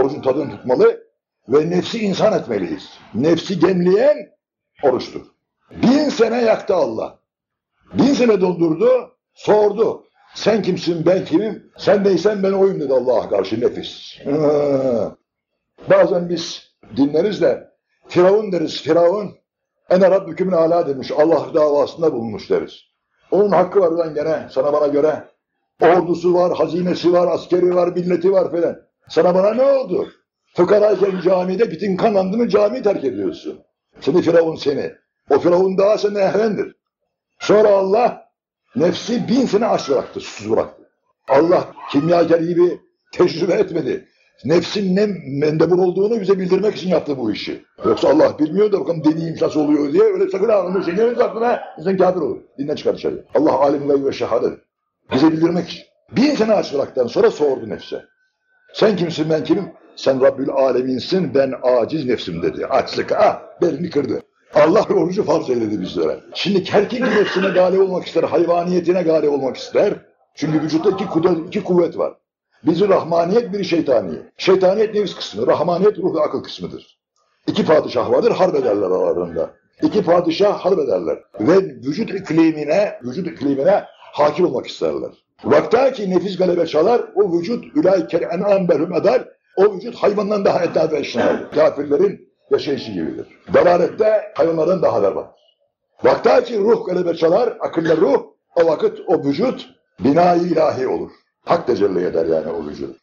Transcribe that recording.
orucun tadını tutmalı ve nefsi insan etmeliyiz. Nefsi gemleyen oruçtur. Bin sene yaktı Allah. Bin sene doldurdu, sordu. Sen kimsin, ben kimim? Sen neysen ben oyum dedi Allah'a karşı nefis. Bazen biz dinleriz de Firavun deriz, Firavun ene rabbükümün ala demiş, Allah davasında bulunmuş deriz. Onun hakkı var lan gene, sana bana göre. Ordusu var, hazinesi var, askeri var, milleti var falan. Sana bana ne oldu? Fıkarayken camide gittin kanandın mı camiyi terk ediyorsun. Seni Firavun seni. O Firavun daha senden ehvendir. Sonra Allah nefsi bin sene aç bıraktı, susuz bıraktı. Allah kimyager gibi tecrübe etmedi. Nefsin ne mendebur olduğunu bize bildirmek için yaptı bu işi. Yoksa Allah bilmiyor da bakalım deneyim nasıl oluyor diye öyle sakın anlamı şey geliriz aklına insan kafir olur. Dinden çıkar dışarı. Allah alim ve şehadet. Bize bildirmek için. Bin sene aç bıraktıktan sonra sordu nefse. Sen kimsin ben kimim? Sen Rabbül Aleminsin ben aciz nefsim dedi. Açlık ah belini kırdı. Allah orucu farz eyledi bizlere. Şimdi her kim ki nefsine galip olmak ister, hayvaniyetine galip olmak ister. Çünkü vücutta iki kudret, iki kuvvet var. Biri rahmaniyet, biri şeytaniyet. Şeytaniyet nefis kısmı, rahmaniyet ruh ve akıl kısmıdır. İki padişah vardır, harp ederler aralarında. İki padişah harp ederler. Ve vücut iklimine, vücut iklimine hakim olmak isterler. Vakta ki nefis galebe çalar, o vücut ülaykel en'am berhum eder, o vücut hayvandan daha etna ve. Kafirlerin yaşayışı gibidir. Dalalette hayvanlardan daha berbat. Vakta ki ruh galebe çalar, akılla ruh, o vakit o vücut binayı ilahi olur. Hak tecelli eder yani o vücut.